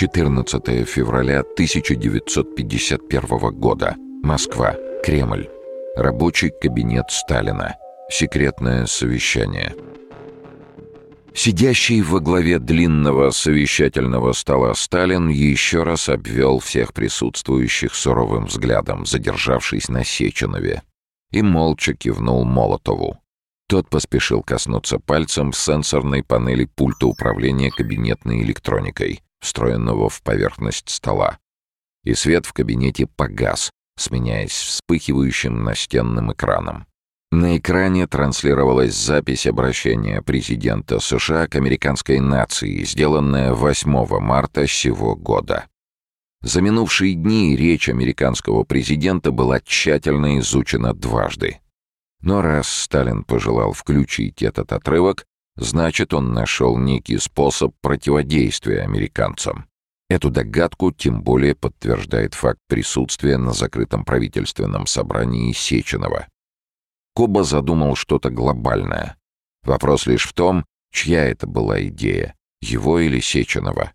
14 февраля 1951 года. Москва. Кремль. Рабочий кабинет Сталина. Секретное совещание. Сидящий во главе длинного совещательного стола Сталин еще раз обвел всех присутствующих суровым взглядом, задержавшись на Сеченове, и молча кивнул Молотову. Тот поспешил коснуться пальцем сенсорной панели пульта управления кабинетной электроникой, встроенного в поверхность стола. И свет в кабинете погас, сменяясь вспыхивающим настенным экраном. На экране транслировалась запись обращения президента США к американской нации, сделанная 8 марта сего года. За минувшие дни речь американского президента была тщательно изучена дважды. Но раз Сталин пожелал включить этот отрывок, значит, он нашел некий способ противодействия американцам. Эту догадку тем более подтверждает факт присутствия на закрытом правительственном собрании Сеченова. Коба задумал что-то глобальное. Вопрос лишь в том, чья это была идея, его или Сеченова.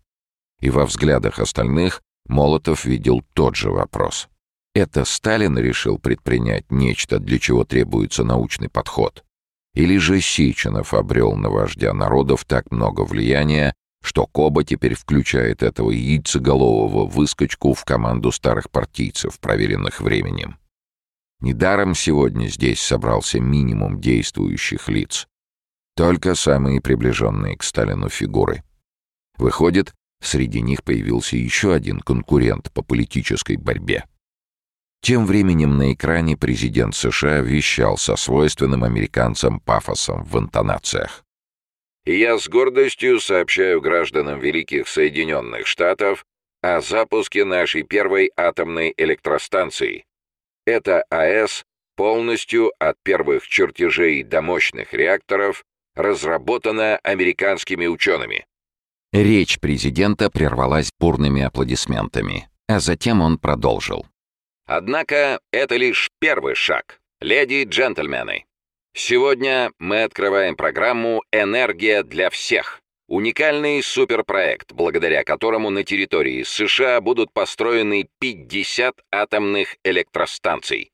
И во взглядах остальных Молотов видел тот же вопрос. Это Сталин решил предпринять нечто, для чего требуется научный подход? Или же Сеченов обрел на вождя народов так много влияния, что Коба теперь включает этого яйцеголового выскочку в команду старых партийцев, проверенных временем? Недаром сегодня здесь собрался минимум действующих лиц. Только самые приближенные к Сталину фигуры. Выходит, среди них появился еще один конкурент по политической борьбе. Тем временем на экране президент США вещал со свойственным американцам пафосом в интонациях. «Я с гордостью сообщаю гражданам Великих Соединенных Штатов о запуске нашей первой атомной электростанции, эта АЭС полностью от первых чертежей до мощных реакторов разработана американскими учеными. Речь президента прервалась бурными аплодисментами, а затем он продолжил. Однако это лишь первый шаг, леди и джентльмены. Сегодня мы открываем программу «Энергия для всех». Уникальный суперпроект, благодаря которому на территории США будут построены 50 атомных электростанций.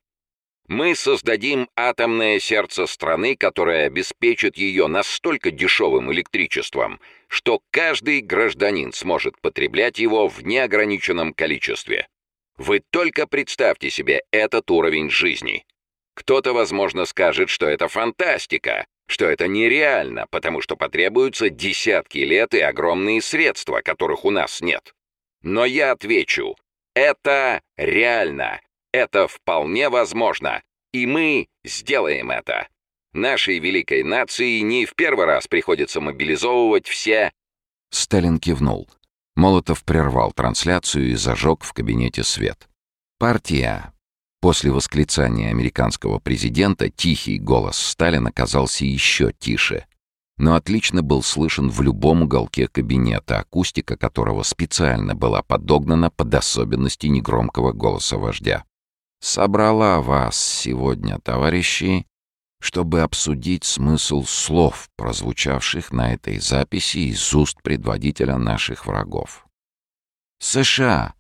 Мы создадим атомное сердце страны, которое обеспечит ее настолько дешевым электричеством, что каждый гражданин сможет потреблять его в неограниченном количестве. Вы только представьте себе этот уровень жизни. Кто-то, возможно, скажет, что это фантастика, что это нереально, потому что потребуются десятки лет и огромные средства, которых у нас нет. Но я отвечу, это реально, это вполне возможно, и мы сделаем это. Нашей великой нации не в первый раз приходится мобилизовывать все... Сталин кивнул. Молотов прервал трансляцию и зажег в кабинете свет. Партия После восклицания американского президента тихий голос Сталина казался еще тише, но отлично был слышен в любом уголке кабинета, акустика которого специально была подогнана под особенности негромкого голоса вождя. «Собрала вас сегодня, товарищи, чтобы обсудить смысл слов, прозвучавших на этой записи из уст предводителя наших врагов. США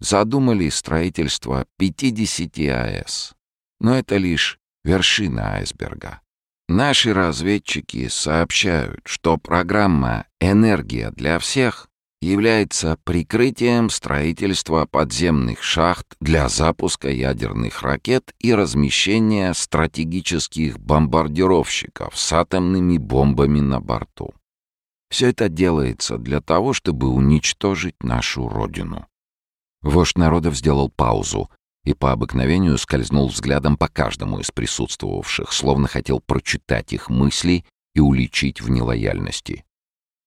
задумали строительство 50 АЭС. Но это лишь вершина айсберга. Наши разведчики сообщают, что программа «Энергия для всех» является прикрытием строительства подземных шахт для запуска ядерных ракет и размещения стратегических бомбардировщиков с атомными бомбами на борту. Все это делается для того, чтобы уничтожить нашу Родину. Вождь народов сделал паузу и по обыкновению скользнул взглядом по каждому из присутствовавших, словно хотел прочитать их мысли и уличить в нелояльности.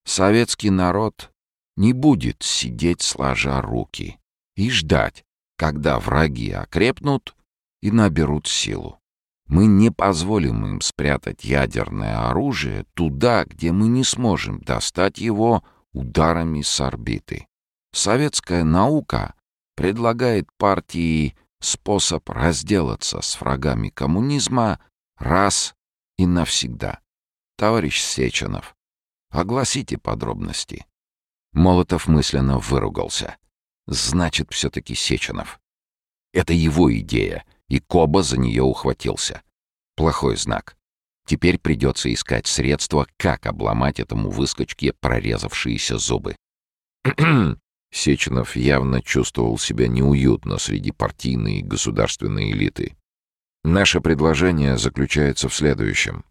Советский народ не будет сидеть сложа руки и ждать, когда враги окрепнут и наберут силу. Мы не позволим им спрятать ядерное оружие туда, где мы не сможем достать его ударами с орбиты. Советская наука предлагает партии способ разделаться с врагами коммунизма раз и навсегда. Товарищ Сеченов, огласите подробности. Молотов мысленно выругался. Значит, все-таки Сеченов. Это его идея, и Коба за нее ухватился. Плохой знак. Теперь придется искать средства, как обломать этому выскочке прорезавшиеся зубы. Сеченов явно чувствовал себя неуютно среди партийной и государственной элиты. Наше предложение заключается в следующем.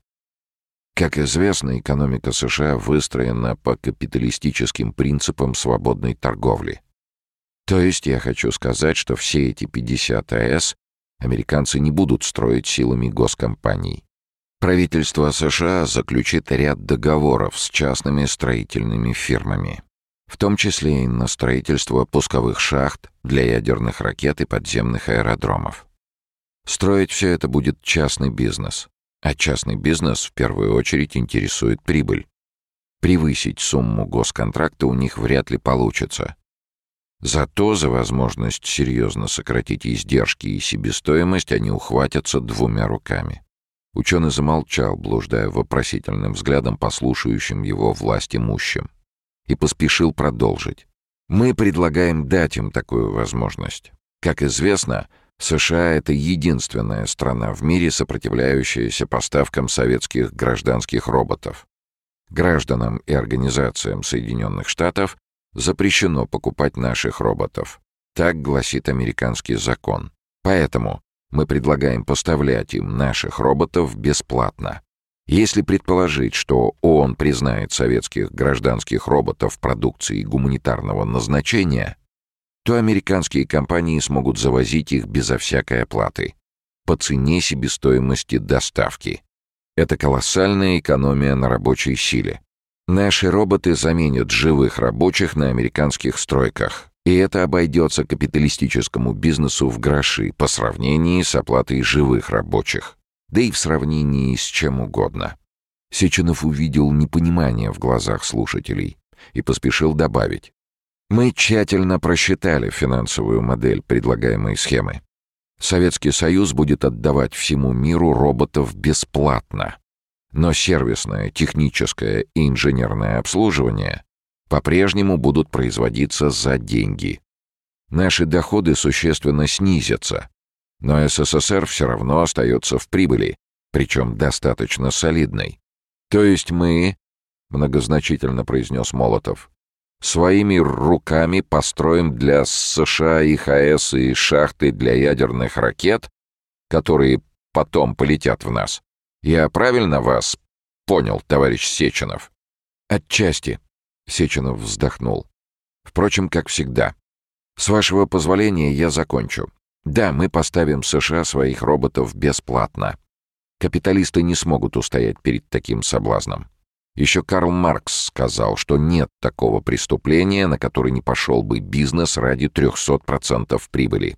Как известно, экономика США выстроена по капиталистическим принципам свободной торговли. То есть я хочу сказать, что все эти 50 АЭС американцы не будут строить силами госкомпаний. Правительство США заключит ряд договоров с частными строительными фирмами, в том числе и на строительство пусковых шахт для ядерных ракет и подземных аэродромов. Строить все это будет частный бизнес, а частный бизнес в первую очередь интересует прибыль. Превысить сумму госконтракта у них вряд ли получится. Зато за возможность серьезно сократить издержки и себестоимость они ухватятся двумя руками. Ученый замолчал, блуждая вопросительным взглядом послушающим его власть имущим, и поспешил продолжить. «Мы предлагаем дать им такую возможность. Как известно, США — это единственная страна в мире, сопротивляющаяся поставкам советских гражданских роботов. Гражданам и организациям Соединенных Штатов запрещено покупать наших роботов. Так гласит американский закон. Поэтому мы предлагаем поставлять им наших роботов бесплатно. Если предположить, что ООН признает советских гражданских роботов продукцией гуманитарного назначения, то американские компании смогут завозить их безо всякой оплаты, по цене себестоимости доставки. Это колоссальная экономия на рабочей силе. Наши роботы заменят живых рабочих на американских стройках, и это обойдется капиталистическому бизнесу в гроши по сравнению с оплатой живых рабочих, да и в сравнении с чем угодно. Сеченов увидел непонимание в глазах слушателей и поспешил добавить. Мы тщательно просчитали финансовую модель предлагаемой схемы. Советский Союз будет отдавать всему миру роботов бесплатно. Но сервисное, техническое и инженерное обслуживание по-прежнему будут производиться за деньги. Наши доходы существенно снизятся, но СССР все равно остается в прибыли, причем достаточно солидной. То есть мы, многозначительно произнес Молотов, Своими руками построим для США и ХАЭС и шахты для ядерных ракет, которые потом полетят в нас. Я правильно вас понял, товарищ Сеченов? Отчасти, Сеченов вздохнул. Впрочем, как всегда. С вашего позволения я закончу. Да, мы поставим США своих роботов бесплатно. Капиталисты не смогут устоять перед таким соблазном. Еще Карл Маркс сказал, что нет такого преступления, на которое не пошел бы бизнес ради 300% прибыли.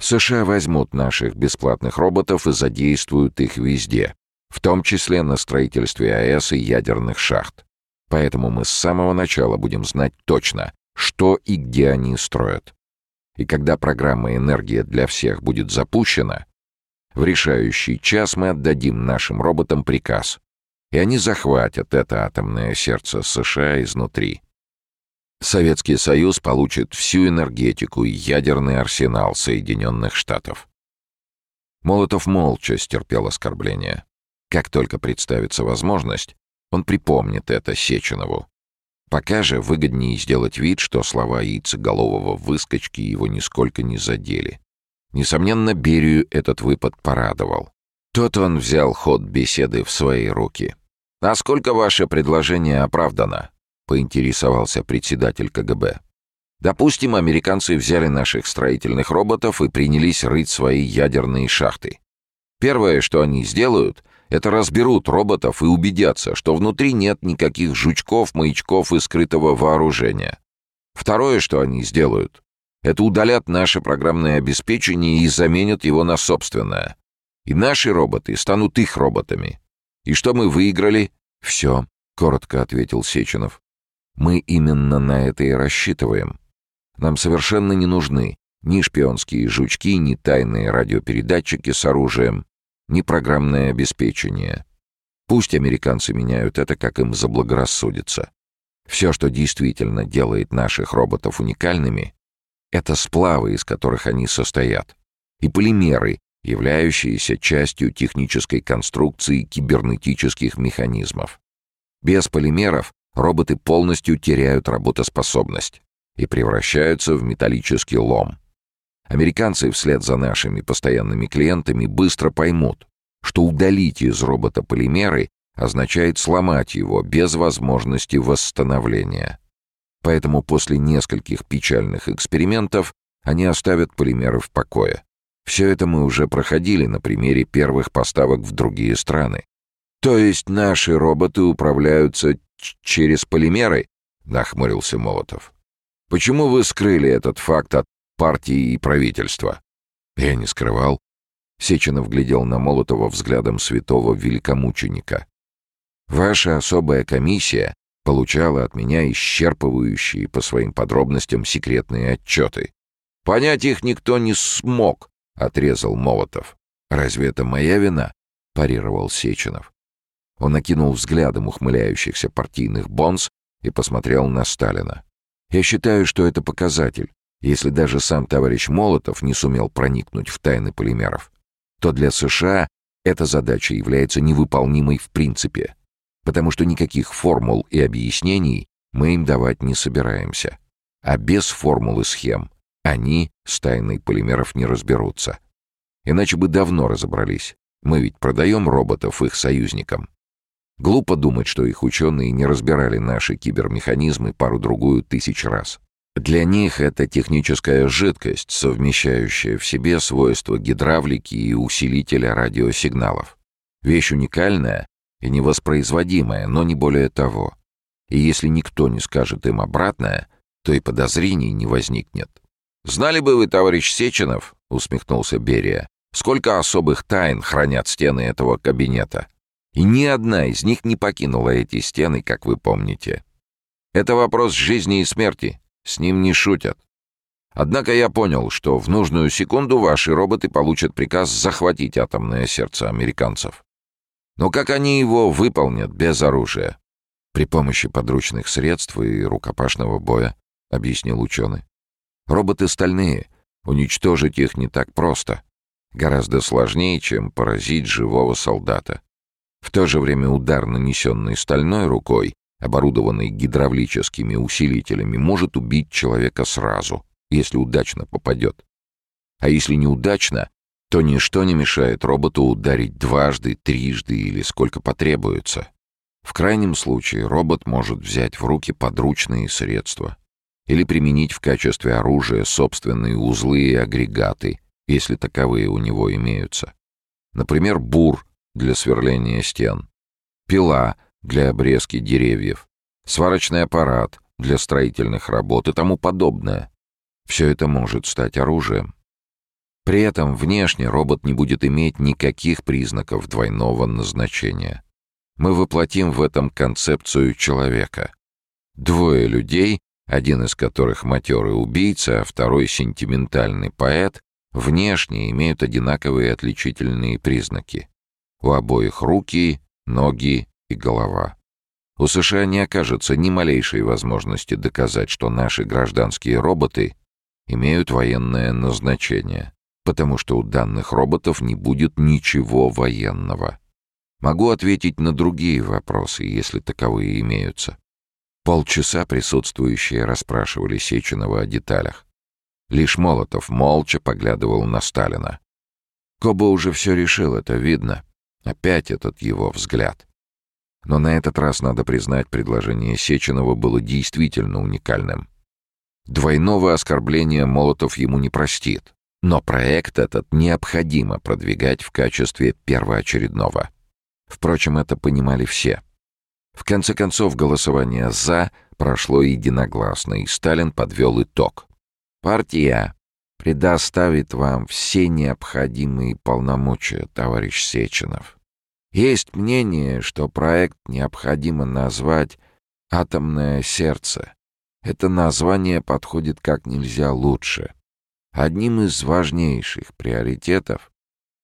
США возьмут наших бесплатных роботов и задействуют их везде, в том числе на строительстве АЭС и ядерных шахт. Поэтому мы с самого начала будем знать точно, что и где они строят. И когда программа «Энергия для всех» будет запущена, в решающий час мы отдадим нашим роботам приказ и они захватят это атомное сердце США изнутри. Советский Союз получит всю энергетику и ядерный арсенал Соединенных Штатов. Молотов молча стерпел оскорбление. Как только представится возможность, он припомнит это Сеченову. Пока же выгоднее сделать вид, что слова яйцеголового выскочки его нисколько не задели. Несомненно, Берию этот выпад порадовал. Тот он взял ход беседы в свои руки. «Насколько ваше предложение оправдано?» — поинтересовался председатель КГБ. «Допустим, американцы взяли наших строительных роботов и принялись рыть свои ядерные шахты. Первое, что они сделают, это разберут роботов и убедятся, что внутри нет никаких жучков, маячков и скрытого вооружения. Второе, что они сделают, это удалят наше программное обеспечение и заменят его на собственное. И наши роботы станут их роботами. И что мы выиграли? Все, коротко ответил Сеченов. Мы именно на это и рассчитываем. Нам совершенно не нужны ни шпионские жучки, ни тайные радиопередатчики с оружием, ни программное обеспечение. Пусть американцы меняют это, как им заблагорассудится. Все, что действительно делает наших роботов уникальными, это сплавы, из которых они состоят, и полимеры, являющиеся частью технической конструкции кибернетических механизмов. Без полимеров роботы полностью теряют работоспособность и превращаются в металлический лом. Американцы вслед за нашими постоянными клиентами быстро поймут, что удалить из робота полимеры означает сломать его без возможности восстановления. Поэтому после нескольких печальных экспериментов они оставят полимеры в покое. Все это мы уже проходили на примере первых поставок в другие страны. То есть наши роботы управляются через полимеры? Нахмурился Молотов. Почему вы скрыли этот факт от партии и правительства? Я не скрывал. Сеченов глядел на Молотова взглядом святого великомученика. Ваша особая комиссия получала от меня исчерпывающие по своим подробностям секретные отчеты. Понять их никто не смог, — отрезал Молотов. «Разве это моя вина?» — парировал Сеченов. Он накинул взглядом ухмыляющихся партийных бонс и посмотрел на Сталина. «Я считаю, что это показатель. Если даже сам товарищ Молотов не сумел проникнуть в тайны полимеров, то для США эта задача является невыполнимой в принципе, потому что никаких формул и объяснений мы им давать не собираемся. А без формул и схем они с тайной полимеров не разберутся. Иначе бы давно разобрались. Мы ведь продаем роботов их союзникам. Глупо думать, что их ученые не разбирали наши кибермеханизмы пару-другую тысяч раз. Для них это техническая жидкость, совмещающая в себе свойства гидравлики и усилителя радиосигналов. Вещь уникальная и невоспроизводимая, но не более того. И если никто не скажет им обратное, то и подозрений не возникнет. «Знали бы вы, товарищ Сеченов, — усмехнулся Берия, — сколько особых тайн хранят стены этого кабинета. И ни одна из них не покинула эти стены, как вы помните. Это вопрос жизни и смерти, с ним не шутят. Однако я понял, что в нужную секунду ваши роботы получат приказ захватить атомное сердце американцев. Но как они его выполнят без оружия? При помощи подручных средств и рукопашного боя, объяснил ученый. Роботы стальные, уничтожить их не так просто. Гораздо сложнее, чем поразить живого солдата. В то же время удар, нанесенный стальной рукой, оборудованный гидравлическими усилителями, может убить человека сразу, если удачно попадет. А если неудачно, то ничто не мешает роботу ударить дважды, трижды или сколько потребуется. В крайнем случае робот может взять в руки подручные средства или применить в качестве оружия собственные узлы и агрегаты, если таковые у него имеются. Например, бур для сверления стен, пила для обрезки деревьев, сварочный аппарат для строительных работ и тому подобное. Все это может стать оружием. При этом внешне робот не будет иметь никаких признаков двойного назначения. Мы воплотим в этом концепцию человека. Двое людей один из которых матерый убийца, а второй сентиментальный поэт, внешне имеют одинаковые отличительные признаки. У обоих руки, ноги и голова. У США не окажется ни малейшей возможности доказать, что наши гражданские роботы имеют военное назначение, потому что у данных роботов не будет ничего военного. Могу ответить на другие вопросы, если таковые имеются. Полчаса присутствующие расспрашивали Сеченова о деталях. Лишь Молотов молча поглядывал на Сталина. Коба уже все решил, это видно. Опять этот его взгляд. Но на этот раз, надо признать, предложение Сеченова было действительно уникальным. Двойного оскорбления Молотов ему не простит, но проект этот необходимо продвигать в качестве первоочередного. Впрочем, это понимали все — в конце концов, голосование «за» прошло единогласно, и Сталин подвел итог. «Партия предоставит вам все необходимые полномочия, товарищ Сеченов. Есть мнение, что проект необходимо назвать «Атомное сердце». Это название подходит как нельзя лучше. Одним из важнейших приоритетов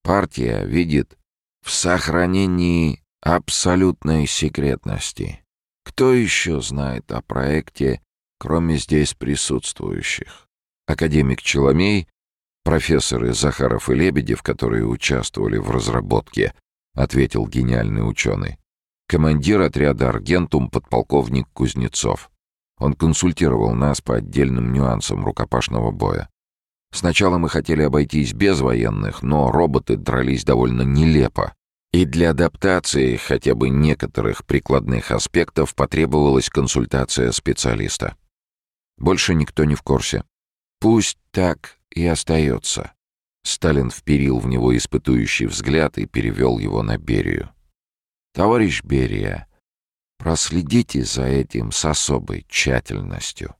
партия видит в сохранении абсолютной секретности. Кто еще знает о проекте, кроме здесь присутствующих? Академик Челомей, профессоры Захаров и Лебедев, которые участвовали в разработке, ответил гениальный ученый. Командир отряда «Аргентум» подполковник Кузнецов. Он консультировал нас по отдельным нюансам рукопашного боя. Сначала мы хотели обойтись без военных, но роботы дрались довольно нелепо. И для адаптации хотя бы некоторых прикладных аспектов потребовалась консультация специалиста. Больше никто не в курсе. Пусть так и остается. Сталин вперил в него испытующий взгляд и перевел его на Берию. «Товарищ Берия, проследите за этим с особой тщательностью».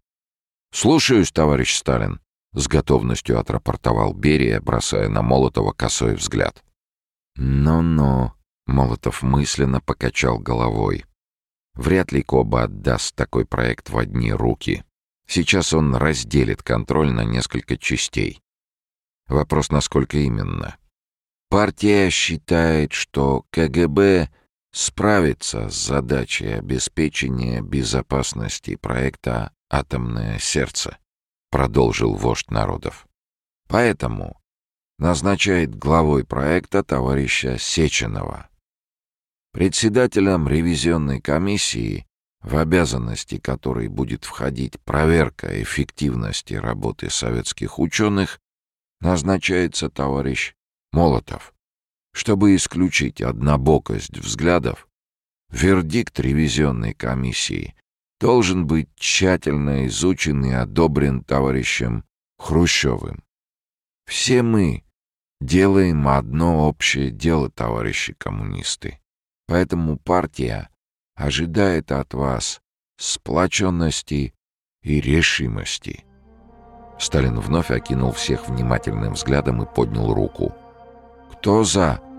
«Слушаюсь, товарищ Сталин», — с готовностью отрапортовал Берия, бросая на Молотова косой взгляд. «Ну-ну», — Молотов мысленно покачал головой. «Вряд ли Коба отдаст такой проект в одни руки. Сейчас он разделит контроль на несколько частей. Вопрос, насколько именно. Партия считает, что КГБ справится с задачей обеспечения безопасности проекта «Атомное сердце», продолжил вождь народов. Поэтому назначает главой проекта товарища Сеченова. Председателем ревизионной комиссии в обязанности которой будет входить проверка эффективности работы советских ученых, назначается товарищ Молотов. Чтобы исключить однобокость взглядов, вердикт ревизионной комиссии должен быть тщательно изучен и одобрен товарищем Хрущевым. Все мы делаем одно общее дело, товарищи коммунисты. Поэтому партия ожидает от вас сплоченности и решимости. Сталин вновь окинул всех внимательным взглядом и поднял руку. «Кто за?»